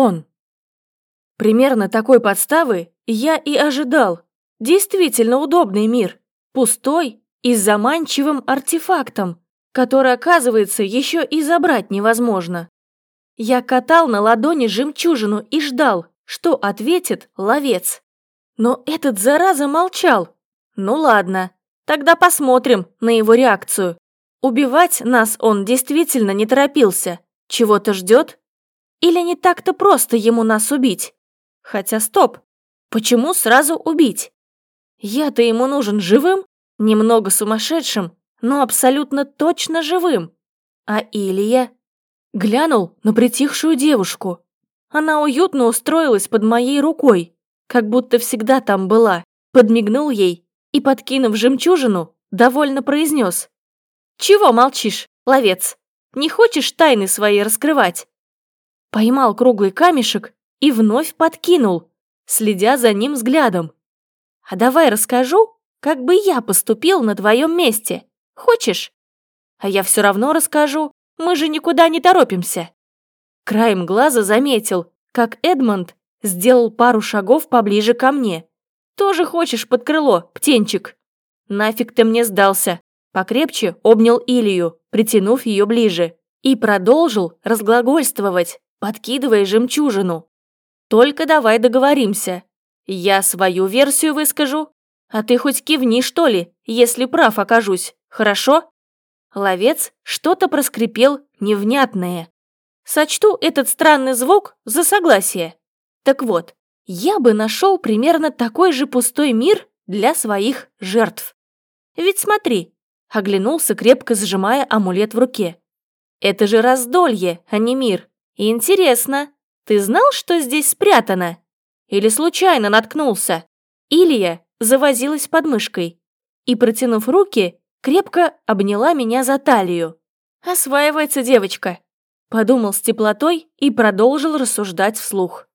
он. Примерно такой подставы я и ожидал. Действительно удобный мир, пустой и с заманчивым артефактом, который, оказывается, еще и забрать невозможно. Я катал на ладони жемчужину и ждал, что ответит ловец. Но этот зараза молчал. Ну ладно, тогда посмотрим на его реакцию. Убивать нас он действительно не торопился. Чего-то ждет? Или не так-то просто ему нас убить? Хотя стоп, почему сразу убить? Я-то ему нужен живым, немного сумасшедшим, но абсолютно точно живым. А Илья глянул на притихшую девушку. Она уютно устроилась под моей рукой, как будто всегда там была, подмигнул ей и, подкинув жемчужину, довольно произнес. «Чего молчишь, ловец? Не хочешь тайны свои раскрывать?» Поймал круглый камешек и вновь подкинул, следя за ним взглядом. «А давай расскажу, как бы я поступил на твоем месте. Хочешь?» «А я все равно расскажу, мы же никуда не торопимся». Краем глаза заметил, как Эдмонд сделал пару шагов поближе ко мне. «Тоже хочешь под крыло, птенчик?» «Нафиг ты мне сдался?» Покрепче обнял Илью, притянув ее ближе, и продолжил разглагольствовать, подкидывая жемчужину. Только давай договоримся. Я свою версию выскажу, а ты хоть кивни, что ли, если прав окажусь, хорошо?» Ловец что-то проскрипел невнятное. Сочту этот странный звук за согласие. Так вот, я бы нашел примерно такой же пустой мир для своих жертв. Ведь смотри, оглянулся, крепко сжимая амулет в руке. Это же раздолье, а не мир. Интересно, ты знал, что здесь спрятано? Или случайно наткнулся? Илья завозилась под мышкой и, протянув руки, крепко обняла меня за талию. «Осваивается девочка», — подумал с теплотой и продолжил рассуждать вслух.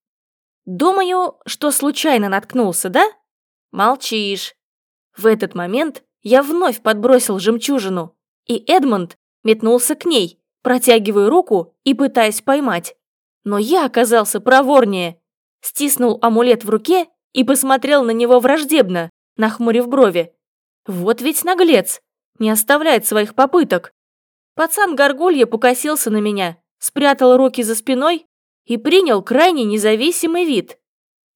«Думаю, что случайно наткнулся, да?» «Молчишь». В этот момент я вновь подбросил жемчужину, и Эдмонд метнулся к ней, протягивая руку и пытаясь поймать. Но я оказался проворнее. Стиснул амулет в руке и посмотрел на него враждебно, нахмурив брови. Вот ведь наглец, не оставляет своих попыток. Пацан Горгулья покосился на меня, спрятал руки за спиной и принял крайне независимый вид.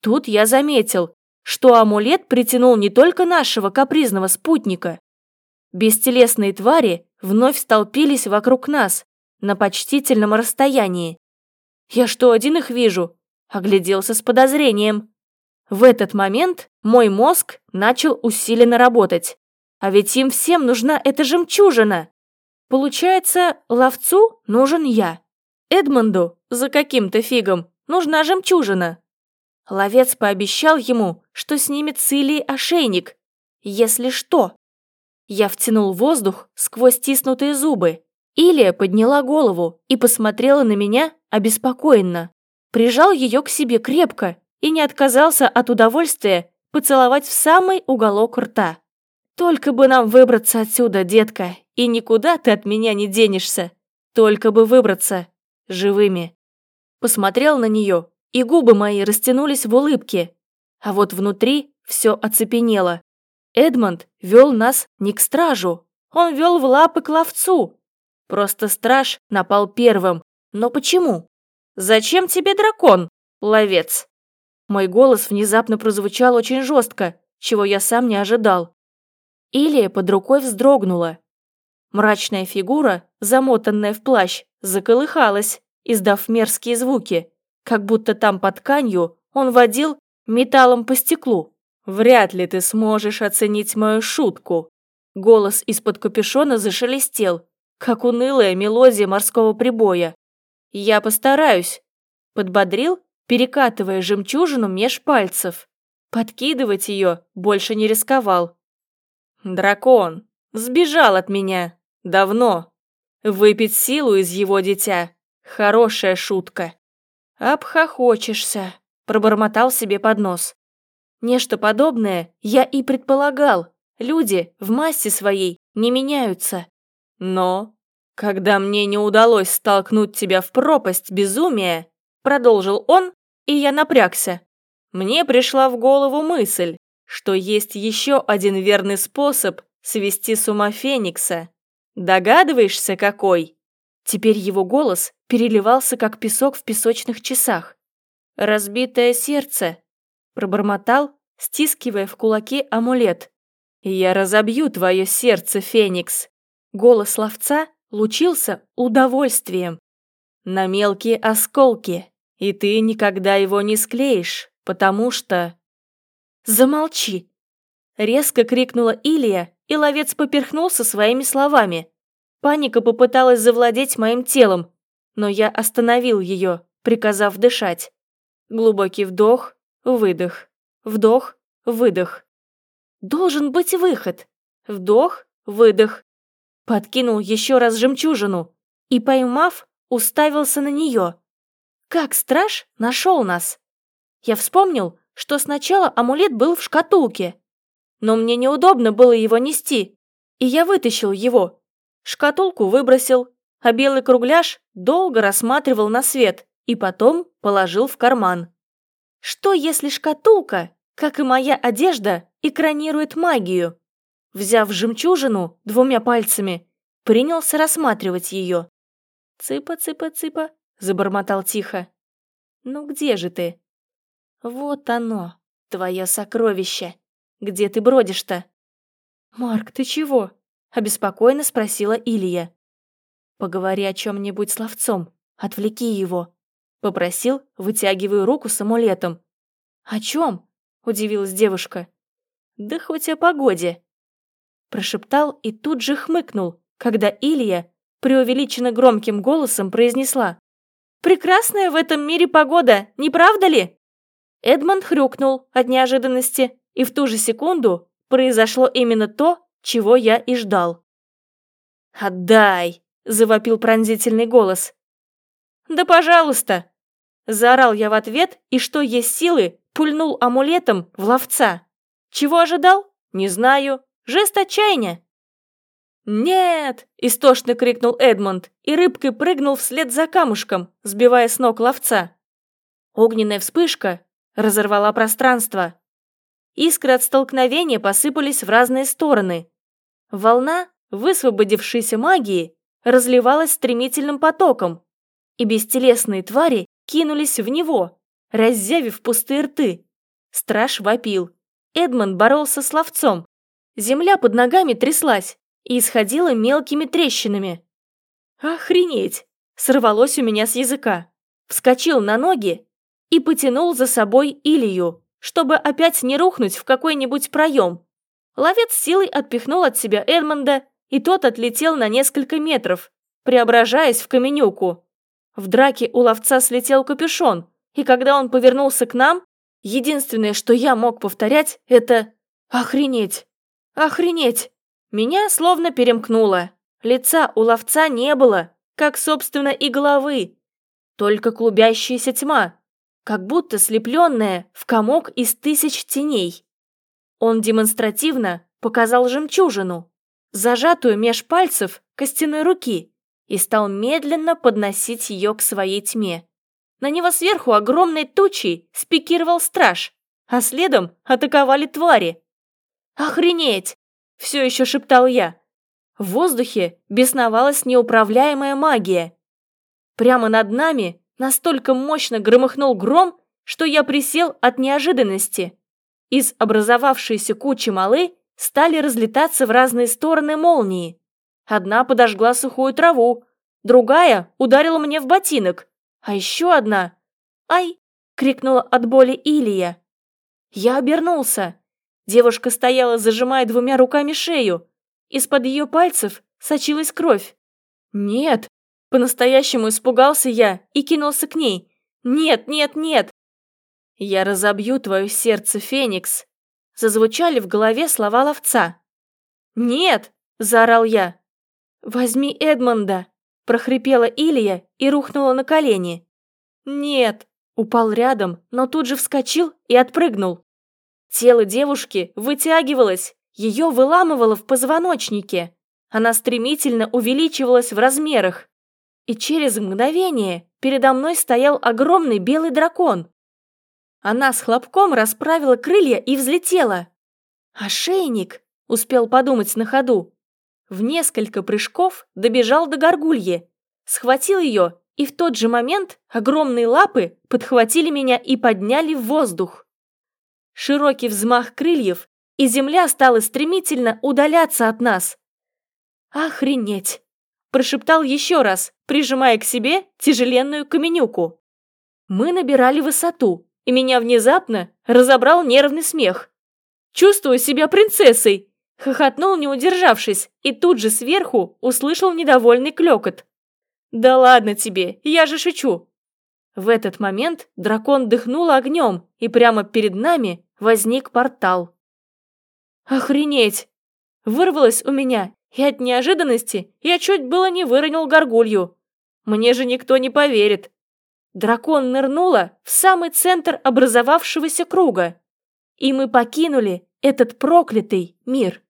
Тут я заметил, что амулет притянул не только нашего капризного спутника. Бестелесные твари вновь столпились вокруг нас на почтительном расстоянии. «Я что, один их вижу?» Огляделся с подозрением. В этот момент мой мозг начал усиленно работать. А ведь им всем нужна эта жемчужина. Получается, ловцу нужен я. Эдмонду за каким-то фигом нужна жемчужина. Ловец пообещал ему, что снимет с Илии ошейник, если что. Я втянул воздух сквозь стиснутые зубы. Илия подняла голову и посмотрела на меня обеспокоенно. Прижал ее к себе крепко и не отказался от удовольствия поцеловать в самый уголок рта. «Только бы нам выбраться отсюда, детка, и никуда ты от меня не денешься. Только бы выбраться. Живыми». Посмотрел на нее, и губы мои растянулись в улыбке. А вот внутри все оцепенело. Эдмонд вел нас не к стражу, он вел в лапы к ловцу, Просто страж напал первым. Но почему? Зачем тебе дракон, ловец? Мой голос внезапно прозвучал очень жестко, чего я сам не ожидал. Илия под рукой вздрогнула. Мрачная фигура, замотанная в плащ, заколыхалась, издав мерзкие звуки, как будто там под тканью он водил металлом по стеклу. «Вряд ли ты сможешь оценить мою шутку». Голос из-под капюшона зашелестел, как унылая мелодия морского прибоя. «Я постараюсь», — подбодрил, перекатывая жемчужину меж пальцев. Подкидывать ее больше не рисковал. «Дракон! Сбежал от меня! Давно! Выпить силу из его дитя! Хорошая шутка!» «Обхохочешься!» — пробормотал себе под нос. Нечто подобное я и предполагал. Люди в массе своей не меняются. Но, когда мне не удалось столкнуть тебя в пропасть безумия, продолжил он, и я напрягся. Мне пришла в голову мысль, что есть еще один верный способ свести с ума Феникса. Догадываешься, какой? Теперь его голос переливался, как песок в песочных часах. «Разбитое сердце», — пробормотал, стискивая в кулаке амулет. «Я разобью твое сердце, Феникс!» Голос ловца лучился удовольствием. «На мелкие осколки, и ты никогда его не склеишь, потому что...» «Замолчи!» Резко крикнула Илья, и ловец поперхнулся своими словами. Паника попыталась завладеть моим телом, но я остановил ее, приказав дышать. Глубокий вдох, выдох, вдох, выдох. Должен быть выход. Вдох, выдох. Подкинул еще раз жемчужину и, поймав, уставился на нее. Как страж нашел нас? Я вспомнил, что сначала амулет был в шкатулке, но мне неудобно было его нести, и я вытащил его. Шкатулку выбросил, а белый кругляш долго рассматривал на свет и потом положил в карман. Что если шкатулка, как и моя одежда, экранирует магию? Взяв жемчужину двумя пальцами, принялся рассматривать ее. «Цыпа-цыпа-цыпа», — забормотал тихо. «Ну где же ты?» «Вот оно, твое сокровище. Где ты бродишь-то?» «Марк, ты чего?» — обеспокоенно спросила Илья. «Поговори о чем-нибудь с ловцом, отвлеки его», — попросил, вытягивая руку с амулетом. «О чем?» — удивилась девушка. «Да хоть о погоде», — прошептал и тут же хмыкнул, когда Илья преувеличенно громким голосом произнесла. «Прекрасная в этом мире погода, не правда ли?» Эдмонд хрюкнул от неожиданности, и в ту же секунду произошло именно то, чего я и ждал. «Отдай!» – завопил пронзительный голос. «Да пожалуйста!» Заорал я в ответ и, что есть силы, пульнул амулетом в ловца. Чего ожидал? Не знаю. Жест отчаяния. «Нет!» – истошно крикнул Эдмонд и рыбкой прыгнул вслед за камушком, сбивая с ног ловца. Огненная вспышка разорвала пространство. Искры от столкновения посыпались в разные стороны. Волна, высвободившейся магии, разливалась стремительным потоком, и бестелесные твари кинулись в него, раззявив пустые рты. Страж вопил. Эдмонд боролся с ловцом. Земля под ногами тряслась и исходила мелкими трещинами. «Охренеть!» — сорвалось у меня с языка. Вскочил на ноги и потянул за собой Илью, чтобы опять не рухнуть в какой-нибудь проем. Ловец силой отпихнул от себя Эдмонда, и тот отлетел на несколько метров, преображаясь в каменюку. В драке у ловца слетел капюшон, и когда он повернулся к нам, единственное, что я мог повторять, это «Охренеть! Охренеть!» Меня словно перемкнуло. Лица у ловца не было, как, собственно, и головы. Только клубящаяся тьма, как будто слепленная в комок из тысяч теней. Он демонстративно показал жемчужину, зажатую меж пальцев костяной руки, и стал медленно подносить ее к своей тьме. На него сверху огромной тучей спикировал страж, а следом атаковали твари. «Охренеть!» – все еще шептал я. В воздухе бесновалась неуправляемая магия. Прямо над нами Настолько мощно громыхнул гром, что я присел от неожиданности. Из образовавшейся кучи малы стали разлетаться в разные стороны молнии. Одна подожгла сухую траву, другая ударила мне в ботинок, а еще одна... «Ай!» — крикнула от боли Илия. Я обернулся. Девушка стояла, зажимая двумя руками шею. Из-под ее пальцев сочилась кровь. «Нет, по-настоящему испугался я и кинулся к ней. «Нет, нет, нет!» «Я разобью твое сердце, Феникс!» Зазвучали в голове слова ловца. «Нет!» – заорал я. «Возьми Эдмонда!» – прохрипела Илья и рухнула на колени. «Нет!» – упал рядом, но тут же вскочил и отпрыгнул. Тело девушки вытягивалось, ее выламывало в позвоночнике. Она стремительно увеличивалась в размерах. и через мгновение передо мной стоял огромный белый дракон. Она с хлопком расправила крылья и взлетела. «Ошейник!» — успел подумать на ходу. В несколько прыжков добежал до горгульи, схватил ее, и в тот же момент огромные лапы подхватили меня и подняли в воздух. Широкий взмах крыльев, и земля стала стремительно удаляться от нас. «Охренеть!» – прошептал еще раз, прижимая к себе тяжеленную каменюку. Мы набирали высоту, и меня внезапно разобрал нервный смех. «Чувствую себя принцессой!» – хохотнул, не удержавшись, и тут же сверху услышал недовольный клёкот. «Да ладно тебе, я же шучу!» В этот момент дракон дыхнул огнем, и прямо перед нами возник портал. «Охренеть!» Вырвалось у меня, и от неожиданности я чуть было не выронил горгулью. Мне же никто не поверит. Дракон нырнула в самый центр образовавшегося круга. И мы покинули этот проклятый мир.